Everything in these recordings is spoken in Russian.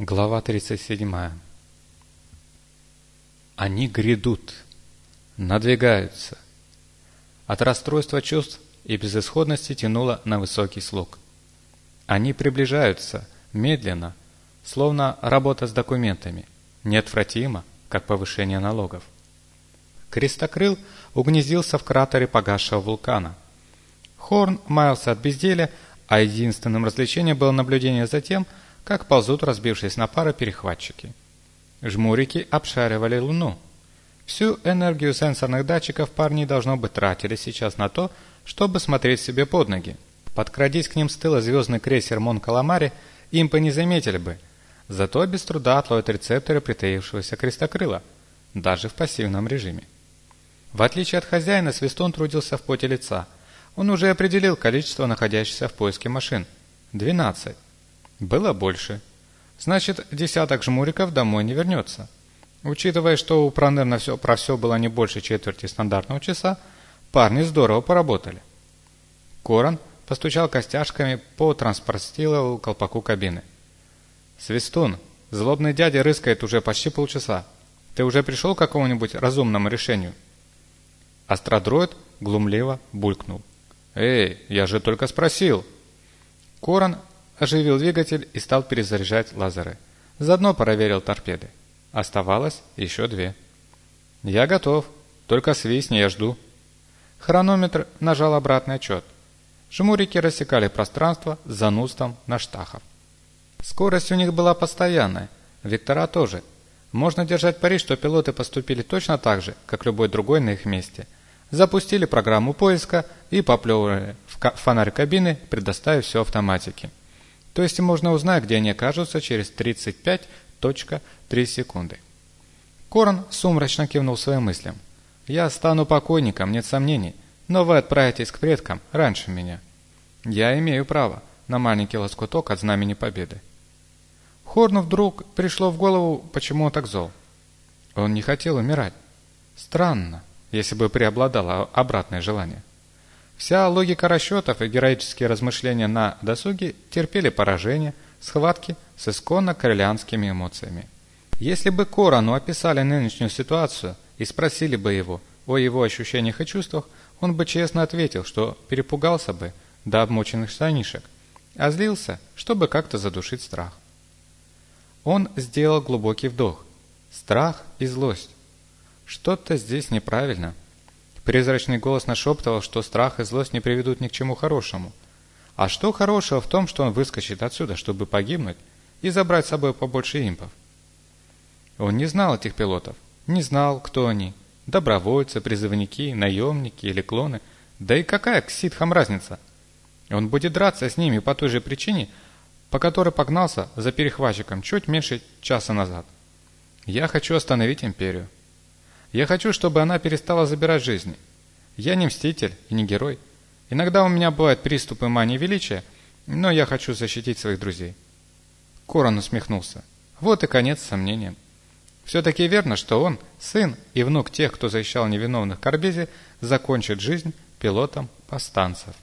Глава 37 Они грядут, надвигаются. От расстройства чувств и безысходности тянуло на высокий слог. Они приближаются, медленно, словно работа с документами, неотвратимо, как повышение налогов. Крестокрыл угнездился в кратере погасшего вулкана. Хорн маялся от безделия, а единственным развлечением было наблюдение за тем, как ползут, разбившись на пары, перехватчики. Жмурики обшаривали Луну. Всю энергию сенсорных датчиков парни, должно быть, тратили сейчас на то, чтобы смотреть себе под ноги. Подкрадись к ним с тыла звездный крейсер Мон Каламари, им бы не заметили бы. Зато без труда отловят рецепторы притаившегося крестокрыла, даже в пассивном режиме. В отличие от хозяина, Свистон трудился в поте лица. Он уже определил количество находящихся в поиске машин. 12. Было больше. Значит, десяток жмуриков домой не вернется. Учитывая, что у Пронер на все про все было не больше четверти стандартного часа, парни здорово поработали. Корон постучал костяшками по транспортстилову колпаку кабины. «Свистун, злобный дядя рыскает уже почти полчаса. Ты уже пришел к какому-нибудь разумному решению?» Астродроид глумливо булькнул. «Эй, я же только спросил!» Корон оживил двигатель и стал перезаряжать лазеры. Заодно проверил торпеды. Оставалось еще две. «Я готов. Только свистни, я жду». Хронометр нажал обратный отчет. Жмурики рассекали пространство с занудством на штахов. Скорость у них была постоянная, вектора тоже. Можно держать пари, что пилоты поступили точно так же, как любой другой на их месте. Запустили программу поиска и поплевывали в фонарь кабины, предоставив все автоматике. То есть можно узнать, где они окажутся через 35.3 секунды. Корн сумрачно кивнул своим мыслям. «Я стану покойником, нет сомнений, но вы отправитесь к предкам раньше меня. Я имею право на маленький лоскуток от знамени победы». Хорну вдруг пришло в голову, почему он так зол. Он не хотел умирать. Странно, если бы преобладало обратное желание. Вся логика расчетов и героические размышления на досуге терпели поражение, схватки с исконно коррелианскими эмоциями. Если бы Корану описали нынешнюю ситуацию и спросили бы его о его ощущениях и чувствах, он бы честно ответил, что перепугался бы до обмоченных штанишек, а злился, чтобы как-то задушить страх. Он сделал глубокий вдох. Страх и злость. Что-то здесь неправильно – Призрачный голос нашептывал, что страх и злость не приведут ни к чему хорошему. А что хорошего в том, что он выскочит отсюда, чтобы погибнуть и забрать с собой побольше импов? Он не знал этих пилотов, не знал, кто они. Добровольцы, призывники, наемники или клоны. Да и какая к ситхам разница? Он будет драться с ними по той же причине, по которой погнался за перехватчиком чуть меньше часа назад. Я хочу остановить империю. Я хочу, чтобы она перестала забирать жизни. Я не мститель и не герой. Иногда у меня бывают приступы мании величия, но я хочу защитить своих друзей». Корон усмехнулся. Вот и конец сомнениям. Все-таки верно, что он, сын и внук тех, кто защищал невиновных Карбези, закончит жизнь пилотом повстанцев.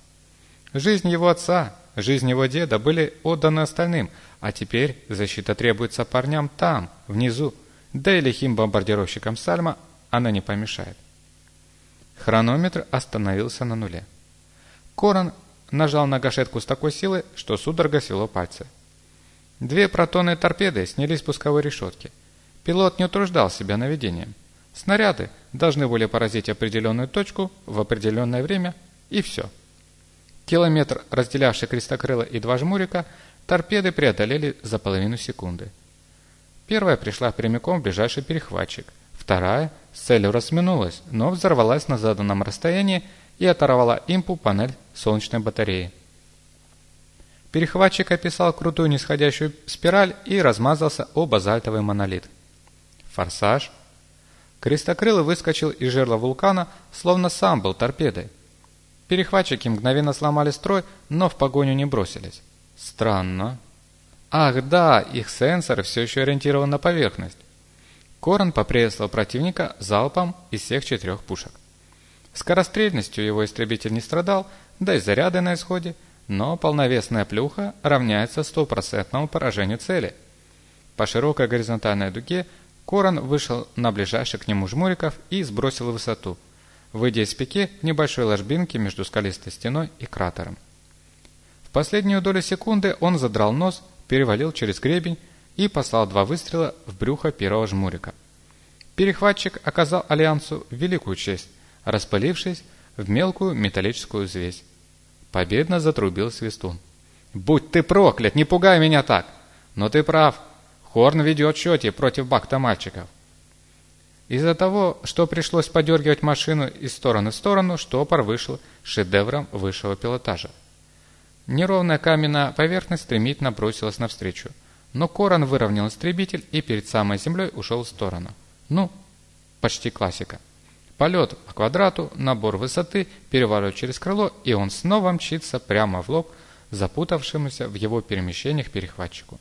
Жизнь его отца, жизнь его деда были отданы остальным, а теперь защита требуется парням там, внизу, да и лихим бомбардировщикам Сальма она не помешает. Хронометр остановился на нуле. Корон нажал на гашетку с такой силой, что судорога свело пальцы. Две протонные торпеды снялись с пусковой решетки. Пилот не утруждал себя наведением. Снаряды должны были поразить определенную точку в определенное время, и все. Километр, разделявший крестокрыла и два жмурика, торпеды преодолели за половину секунды. Первая пришла прямиком в ближайший перехватчик – Вторая с целью разминулась, но взорвалась на заданном расстоянии и оторвала импу панель солнечной батареи. Перехватчик описал крутую нисходящую спираль и размазался о базальтовый монолит. Форсаж. Крестокрылый выскочил из жерла вулкана, словно сам был торпедой. Перехватчики мгновенно сломали строй, но в погоню не бросились. Странно. Ах да, их сенсор все еще ориентирован на поверхность. Корон поприветствовал противника залпом из всех четырех пушек. Скорострельностью его истребитель не страдал, да и заряды на исходе, но полновесная плюха равняется стопроцентному поражению цели. по широкой горизонтальной дуге, Корон вышел на ближайший к нему жмуриков и сбросил высоту, выйдя из пике в небольшой ложбинке между скалистой стеной и кратером. В последнюю долю секунды он задрал нос, перевалил через гребень и послал два выстрела в брюхо первого жмурика. Перехватчик оказал Альянсу великую честь, распылившись в мелкую металлическую звесь. Победно затрубил свистун. «Будь ты проклят, не пугай меня так! Но ты прав, Хорн ведет счете против бакта мальчиков. Из-за того, что пришлось подергивать машину из стороны в сторону, штопор вышел шедевром высшего пилотажа. Неровная каменная поверхность стремительно бросилась навстречу, но Коран выровнял истребитель и перед самой землей ушел в сторону. Ну, почти классика. Полет по квадрату, набор высоты, переворот через крыло, и он снова мчится прямо в лоб запутавшемуся в его перемещениях перехватчику.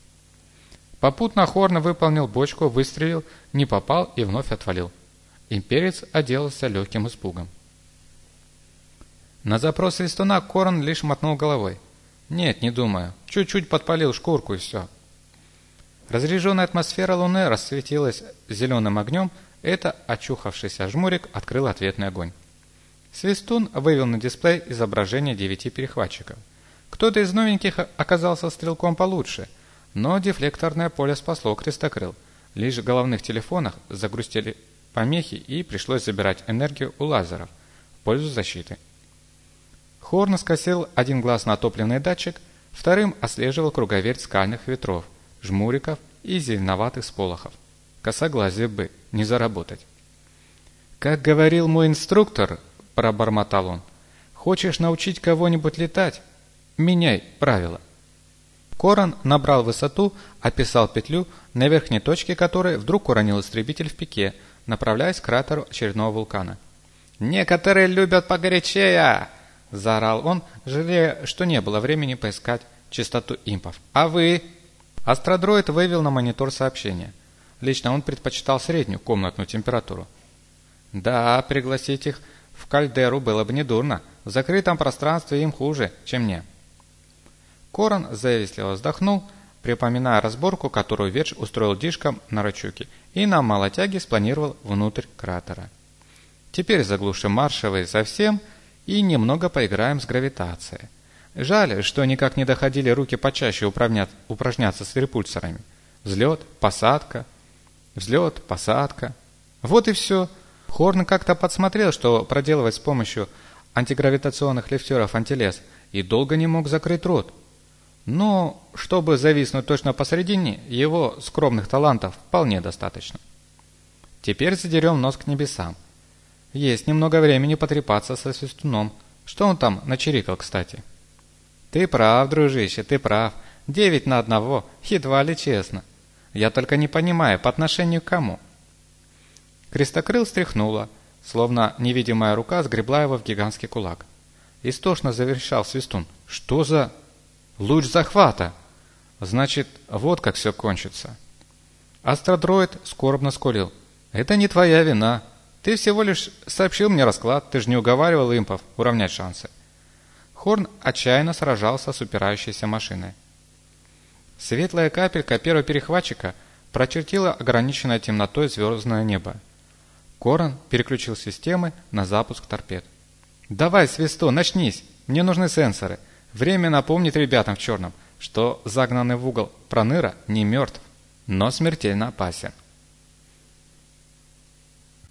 Попутно Хорн выполнил бочку, выстрелил, не попал и вновь отвалил. Имперец отделался легким испугом. На запрос Листуна Корн лишь мотнул головой. «Нет, не думаю. Чуть-чуть подпалил шкурку и все». Разряженная атмосфера Луны рассветилась зеленым огнем, это очухавшийся жмурик открыл ответный огонь. Свистун вывел на дисплей изображение девяти перехватчиков. Кто-то из новеньких оказался стрелком получше – но дефлекторное поле спасло крестокрыл. Лишь в головных телефонах загрустили помехи и пришлось забирать энергию у лазеров в пользу защиты. Хорн скосил один глаз на топливный датчик, вторым отслеживал круговерть скальных ветров, жмуриков и зеленоватых сполохов. Косоглазие бы, не заработать. «Как говорил мой инструктор», – пробормотал он, – «хочешь научить кого-нибудь летать? Меняй правила». Коран набрал высоту, описал петлю, на верхней точке которой вдруг уронил истребитель в пике, направляясь к кратеру очередного вулкана. «Некоторые любят погорячее!» – заорал он, жалея, что не было времени поискать частоту импов. «А вы?» Астродроид вывел на монитор сообщение. Лично он предпочитал среднюю комнатную температуру. «Да, пригласить их в кальдеру было бы недурно. В закрытом пространстве им хуже, чем мне». Корон завистливо вздохнул, припоминая разборку, которую Ведж устроил дишком на Рачуке, и на малотяге спланировал внутрь кратера. Теперь заглушим маршевые совсем и немного поиграем с гравитацией. Жаль, что никак не доходили руки почаще упражняться с репульсорами. Взлет, посадка, взлет, посадка. Вот и все. Хорн как-то подсмотрел, что проделывать с помощью антигравитационных лифтеров антилез, и долго не мог закрыть рот. Но, чтобы зависнуть точно посередине, его скромных талантов вполне достаточно. Теперь задерем нос к небесам. Есть немного времени потрепаться со свистуном. Что он там начерикал, кстати? Ты прав, дружище, ты прав. Девять на одного, едва ли честно. Я только не понимаю, по отношению к кому? Крестокрыл стряхнула, словно невидимая рука сгребла его в гигантский кулак. Истошно завершал свистун. Что за... Луч захвата! Значит, вот как все кончится. Астродроид скорбно скулил. Это не твоя вина. Ты всего лишь сообщил мне расклад, ты же не уговаривал импов уравнять шансы. Хорн отчаянно сражался с упирающейся машиной. Светлая капелька первого перехватчика прочертила ограниченное темнотой звездное небо. Корн переключил системы на запуск торпед. «Давай, Свисто, начнись! Мне нужны сенсоры!» Время напомнит ребятам в черном, что загнанный в угол проныра не мертв, но смертельно опасен.